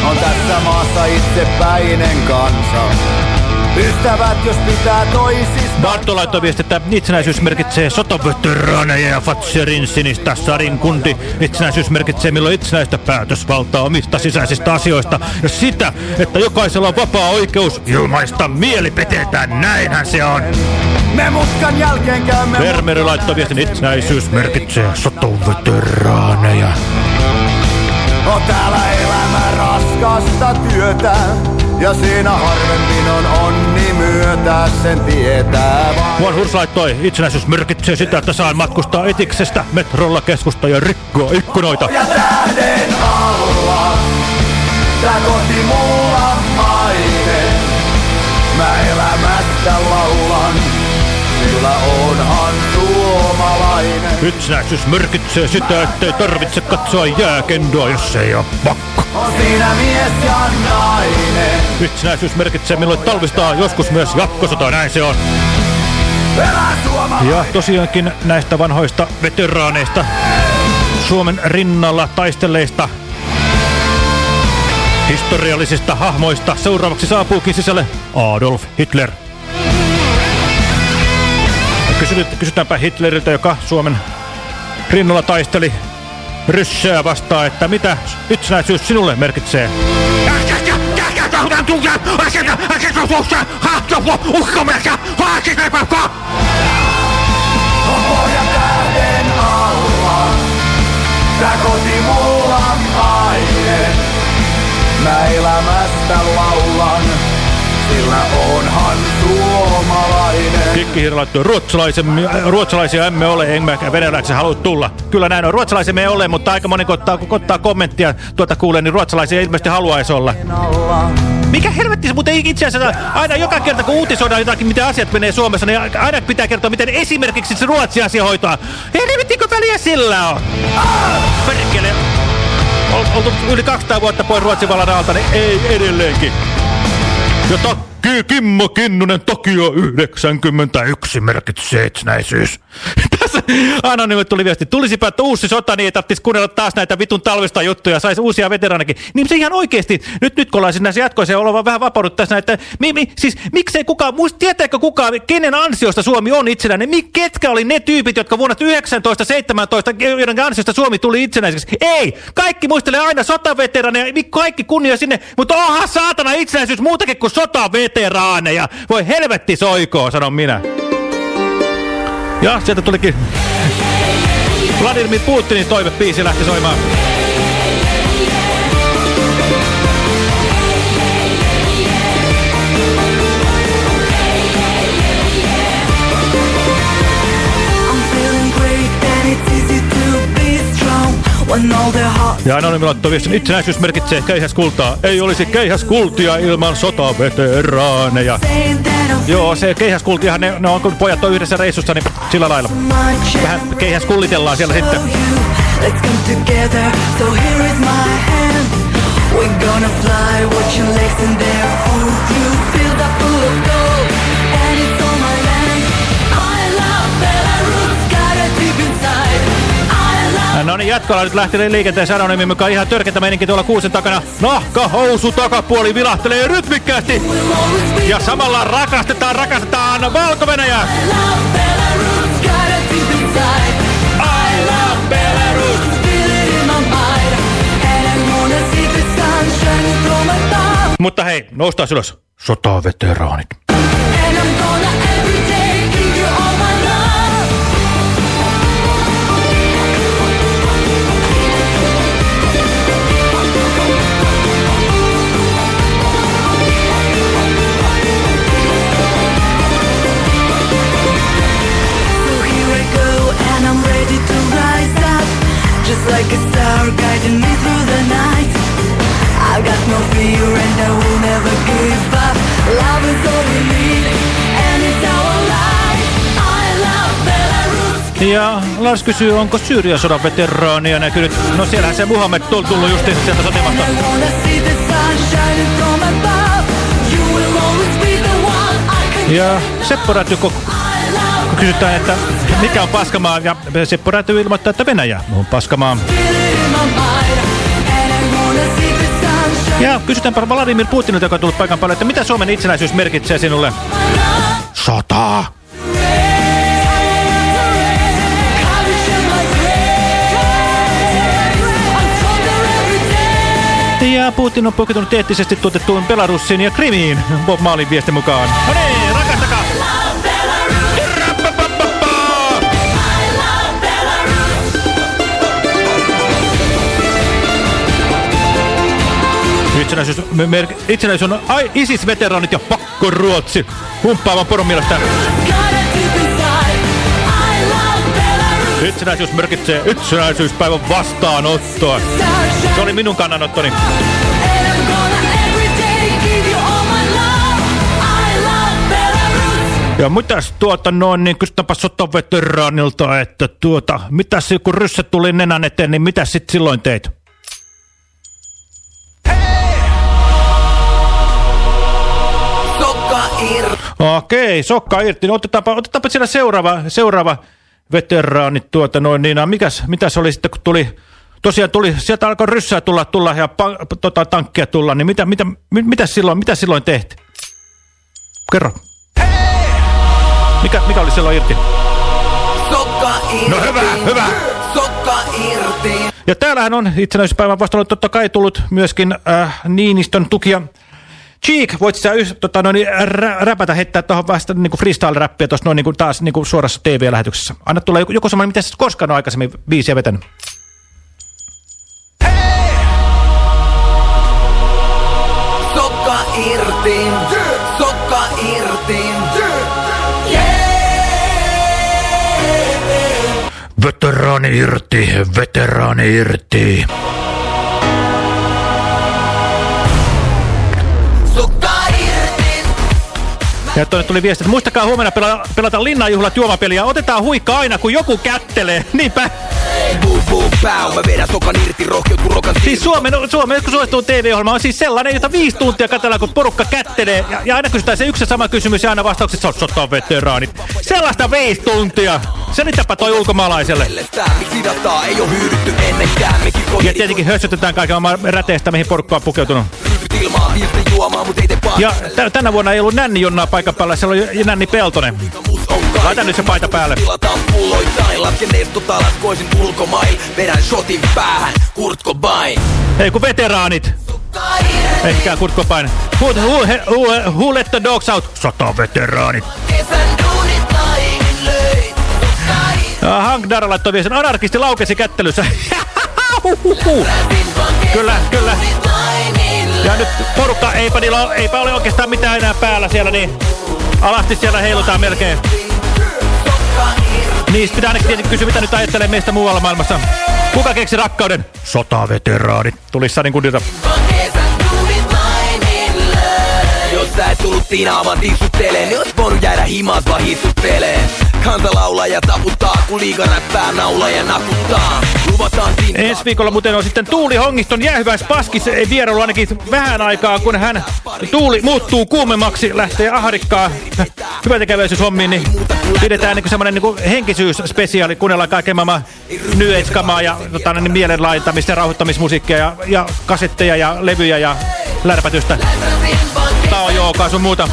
On tässä maassa itsepäinen kansa. Ystävät, jos pitää toisista. Bartto laittoi viesti, että itsenäisyys merkitsee sotaveteraaneja ja Fatserin sinistä sarinkunti. Itsenäisyys merkitsee milloin itsenäistä päätösvaltaa omista sisäisistä asioista ja sitä, että jokaisella on vapaa oikeus ilmaista mielipiteitä. Näinhän se on. Me mutkan jälkeen käymme... Vermeri laittoi viestin, itsenäisyys merkitsee sotaveteraaneja. On täällä elämä raskasta työtä. Ja siinä harvemmin on myötä, sen tietää vaan. Juan Hurs laittoi, itsenäisyys merkitsee sitä, että saan matkustaa etiksestä metrolla keskusta ja rikkoa ikkunoita. Ja tähden alla, tää koti mulla maine. Mä elämästä Itsenäisyys merkitsee sitä, ettei tarvitse katsoa jääkendoa, jos ei ole pakko. On siinä mies ja nainen. Itsenäisyys merkitsee milloin talvistaa, joskus myös jatkosota, näin se on. Ja tosiaankin näistä vanhoista veteraaneista, Suomen rinnalla taistelleista, historiallisista hahmoista, seuraavaksi saapuukin sisälle Adolf Hitler. Kysyt, kysytäänpä Hitleriltä, joka Suomen rinnalla taisteli ryssää vastaan, että mitä itsenäisyys sinulle merkitsee? Mulla maine. Mä elämästä laulan, sillä onhan suomalainen. Ruotsalaisen, ruotsalaisia emme ole, emmekä venäläisiä halua tulla. Kyllä näin on, ruotsalaisia me ei ole, mutta aika moni ottaa, ottaa kommenttia tuota kuulee, niin ruotsalaisia ei ilmeisesti haluaisi olla. Mikä helvetti se muuten itse asiassa, aina joka kerta kun uutisoidaan jotakin, miten asiat menee Suomessa, niin aina pitää kertoa, miten esimerkiksi se Ruotsi asia hoitaa. Helvettikö väliä sillä on? Perkele. Ol- Oltu yli 200 vuotta pois Ruotsin vallan alta, niin ei edelleenkin. Ja takki Kimmo Kinnunen Tokio 91 merkitsee itsenäisyys. *laughs* Anonymit tuli viesti. Tulisipä että uusi sota, niin ei tarvitsisi kuunnella taas näitä vitun talvista juttuja. Saisi uusia veteraanakin. Niin se ihan oikeesti. Nyt, nyt kun ollaan siis näissä jatkoissa olla vähän vapaudut tässä näitä. Mi, mi, siis miksei kukaan, muist, tietääkö kukaan, kenen ansiosta Suomi on itsenäinen? Mi, ketkä oli ne tyypit, jotka vuonna 1917, joiden ansiosta Suomi tuli itsenäiseksi? Ei! Kaikki muistelee aina sotaveteraaneja, kaikki kunnia sinne, mutta onhan saatana itsenäisyys muutakin kuin sotaveteraaneja. Voi helvetti soikoo, sanon minä. Ja sieltä tulikin Vladimir Putinin toivepiisi lähti soimaan. Ja Anonymi laittoi viestin, itsenäisyys merkitsee keihäskultaa. Ei olisi keihäskultia ilman sotaveteraaneja. Joo, se keihäskultiahan, ne, ne on, kun pojat on yhdessä reissussa, niin sillä lailla. Vähän keihäskullitellaan siellä sitten. Let's come together, so here is my hand. We're gonna fly, watch your legs and food. You feel that jatkolla nyt lähtee liikenteeseen Anonymi, mikä on ihan törkeä meininki tuolla kuusen takana. Nahka, housu, takapuoli vilahtelee rytmikkäästi. Ja samalla rakastetaan, rakastetaan valko -Venäjää. Belarus, got a deep like a star guiding me through the night. I've got no fear and I will never give up. Love is all we need and it's our life. I love Belarus. Ja Lars kysyy, onko Syyrian sodan veteraania näkynyt? No siellähän se Muhammed on tullut justiin sieltä sotimasta. Ja Seppo kun kun kysytään, että mikä on paskamaa, ja Seppo Räty ilmoittaa, että Venäjä on paskamaa. Ja kysytäänpä Vladimir Putinilta, joka on tullut paikan päälle, että mitä Suomen itsenäisyys merkitsee sinulle? Sota! Ja Putin on pukeutunut eettisesti tuotettuun Belarusiin ja Krimiin Bob Maalin viestin mukaan. No niin, Itsenäisyys, itsenäisyys on ISIS-veteraanit ja pakko Ruotsi. Humppaavan poron mielestä. Itsenäisyys merkitsee itsenäisyyspäivän vastaanottoa. Se oli minun kannanottoni. Ja mitäs tuota noin, niin kysytäänpä sotaveteraanilta, että tuota, mitäs kun ryssä tuli nenän eteen, niin mitä sit silloin teit? Okei, sokka irti. No, otetaanpa, otetaanpa siellä seuraava, seuraava veteraani tuota noin, niin a, mikäs, mitäs oli sitten, kun tuli, tosiaan tuli, sieltä alkoi ryssää tulla, tulla ja pa, tota, tankkia tulla, niin mitä, mitä, mit, mitä silloin, mitä silloin tehtiin? Kerro. Mikä, mikä oli silloin irti? Sokka irti. No hyvä, hyvä. Sokka irti. Ja täällähän on itsenäisyyspäivän vastaanolla totta kai tullut myöskin äh, Niinistön tukia. Cheek, voit sä tota, noin, rä, räpätä heittää tuohon vasta niin freestyle-räppiä tuossa noin niin kuin taas niin kuin suorassa TV-lähetyksessä. Anna tulla joku, joku semmoinen, mitä sä koskaan ole aikaisemmin biisiä vetänyt. Sokka irti. Sokka irti. Veteraani irti, veteraani irti. Ja tuonne tuli viesti, että muistakaa huomenna pelata, pelata linnanjuhlat juomapeliä. Otetaan huikka aina, kun joku kättelee. *laughs* Niinpä. Siis Suomen, Suomen joku suosittu TV-ohjelma on siis sellainen, jota viisi tuntia katsellaan, kun porukka kättelee. Ja, ja aina kysytään se yksi sama kysymys ja aina vastaukset, sä oot sotaveteraanit. Sellaista viisi tuntia. Selitäpä toi ulkomaalaiselle. Ja tietenkin hössötetään kaiken räteestä, mihin porukka on pukeutunut. Ilmaa. Mut ei te. Ja tänä vuonna ei ollut Nänni Jonnaa paikan päällä, siellä oli Nänni Peltonen. Laita nyt se paita päälle. Tilataan pulloittain, lasken nestota laskoisin ulkomail. Vedän shotin päähän, Kurt Cobain. Ei kun veteraanit. Ehkä Kurt Cobain. Who, who, who, who let the dogs out? Sata veteraanit. Hank Dara laittoi viestin. Anarkisti laukesi kättelyssä. *laughs* kyllä, kyllä. Ja nyt porukka, eipä, niillä, eipä ole oikeastaan mitään enää päällä siellä, niin alasti siellä heilutaan melkein. Niin, pitää ainakin tietenkin kysyä, mitä nyt ajattelee meistä muualla maailmassa. Kuka keksi rakkauden? Sotaveteraanit. Tulisi Sanin kundilta. Jos sä et tullut tinaamaan tissutteleen, niin oot voinut jäädä himas vaan hissutteleen. Kansa laulaa ja taputtaa, kun liiga räppää naulaa ja nakuttaa. Ensi viikolla muuten on sitten Tuuli Hongiston jäähyväis paskis vierailu ainakin vähän aikaa, kun hän Tuuli muuttuu kuumemmaksi, lähtee aharikkaa hyvätekeväisyyshommiin, niin pidetään niin semmoinen niin henkisyysspesiaali, kuunnellaan kaiken maailman New Age-kamaa ja tota, niin mielenlaitamista ja rauhoittamismusiikkia ja, ja kasetteja ja levyjä ja lärpätystä. Tää on joo, sun muuta.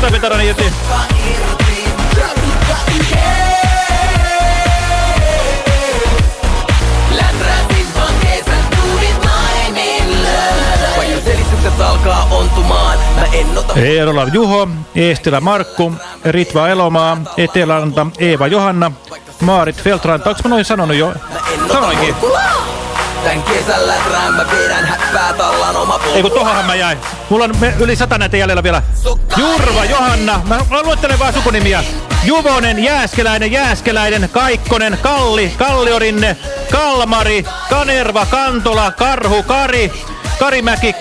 Irti. Eikö sota veteraani irti? Alkaa ontumaan, Eerola Juho, Eestilä Markku, Ritva Elomaa, Etelanta Eeva Johanna, Maarit Feltranta. Onks mä noin sanonut jo? Sanoinkin. Tän kesällä trään mä vedän häppää tallan oma polku. Ei kun tohonhan mä jäin. Mulla on yli sata näitä jäljellä vielä. Jurva, Johanna, mä, mä luettelen vaan sukunimiä. Juvonen, Jääskeläinen, Jääskeläinen, Kaikkonen, Kalli, Kalliorinne, Kalmari, Kanerva, Kantola, Karhu, Kari, Karimäki,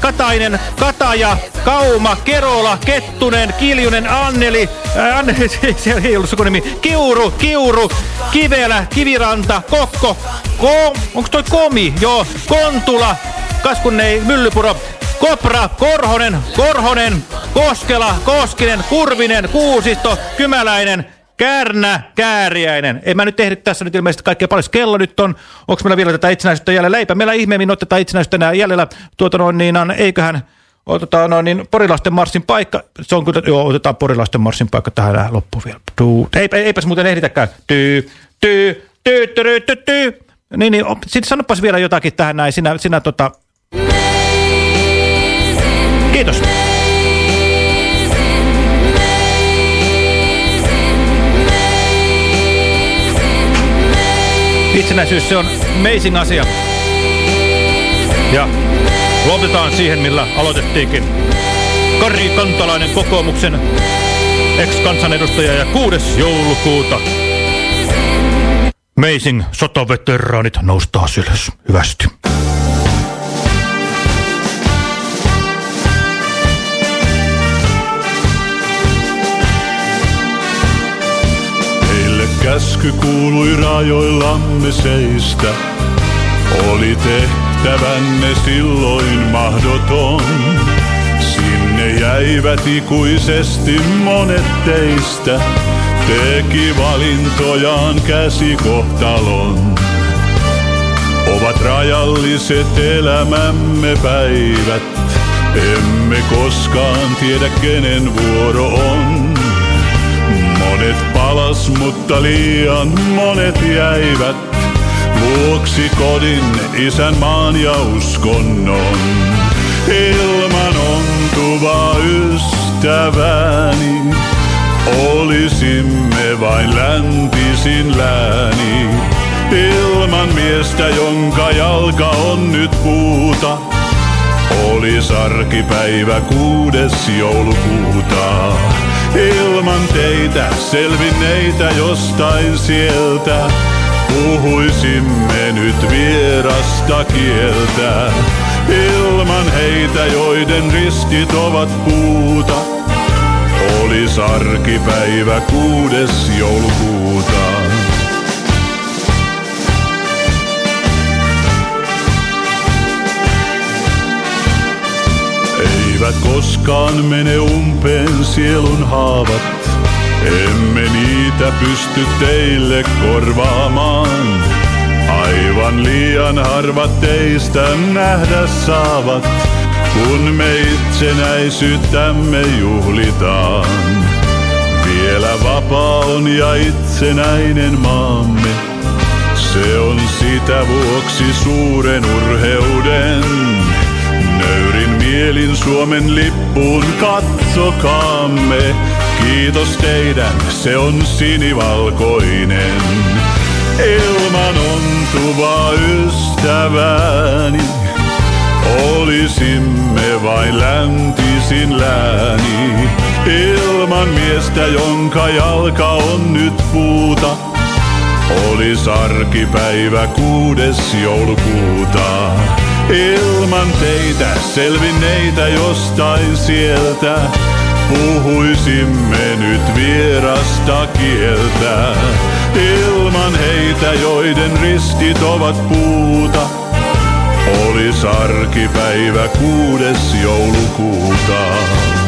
Katainen, Kataja, Kauma, Kerola, Kettunen, Kiljunen, Anneli, ää, Anneli, *laughs* se ei ollut sukunimi, Kiuru, Kiuru, Kivelä, Kiviranta, Kokko, Ko, onko toi Komi? Joo, Kontula, Kaskunnei, Myllypuro, Kopra, Korhonen, Korhonen, Koskela, Koskinen, Kurvinen, Kuusisto, Kymäläinen, Kärnä, Kääriäinen. En mä nyt ehdi tässä nyt ilmeisesti kaikkea paljon. Kello nyt on, onko meillä vielä tätä itsenäisyyttä jäljellä? Eipä meillä ihmeemmin otetaan itsenäisyyttä enää jäljellä. Tuota noin, niin, an, eiköhän otetaan noin, niin porilaisten marssin paikka. Se on kyllä, joo, otetaan porilaisten marssin paikka tähän loppuun vielä. Tuu, eipä, eipäs muuten ehditäkään. Tyy, tyy, tyy, tyy, tyy, tyy. Niin, niin, sitten sanopas vielä jotakin tähän näin. Sinä, sinä tota... Kiitos. Itsenäisyys, se on amazing asia. Ja lopetetaan siihen, millä aloitettiinkin. Kari Kantalainen kokoomuksen ex-kansanedustaja ja 6. joulukuuta. Amazing sotaveteraanit noustaa ylös. Hyvästi. Käsky kuului rajoillamme seistä. Oli tehtävänne silloin mahdoton. Sinne jäivät ikuisesti monet teistä. teki valintojaan käsikohtalon. Ovat rajalliset elämämme päivät, emme koskaan tiedä kenen vuoro on. Monet palas, mutta liian monet jäivät, vuoksi kodin, isän maan ja uskonnon. Ilman ontuvaa ystäväni, olisimme vain läntisin lääni. Ilman miestä, jonka jalka on nyt puuta, Olis arkipäivä kuudes joulukuuta. Ilman teitä selvinneitä jostain sieltä, puhuisimme nyt vierasta kieltä. Ilman heitä, joiden ristit ovat puuta, olis arkipäivä kuudes joulukuuta. Eivät koskaan mene umpeen sielun haavat, emme niitä pysty teille korvaamaan. Aivan liian harvat teistä nähdä saavat, kun me itsenäisyyttämme juhlitaan. Vielä vapaa on ja itsenäinen maamme, se on sitä vuoksi suuren urheuden. Nöyrin mielin Suomen lippuun katsokaamme. Kiitos teidän, se on sinivalkoinen. Ilman ontuvaa ystävääni, olisimme vain läntisin lääni. Ilman miestä, jonka jalka on nyt puuta, olis arkipäivä kuudes joulukuuta. Ilman teitä selvinneitä jostain sieltä, puhuisimme nyt vierasta kieltä. Ilman heitä, joiden ristit ovat puuta, olis arkipäivä kuudes joulukuuta.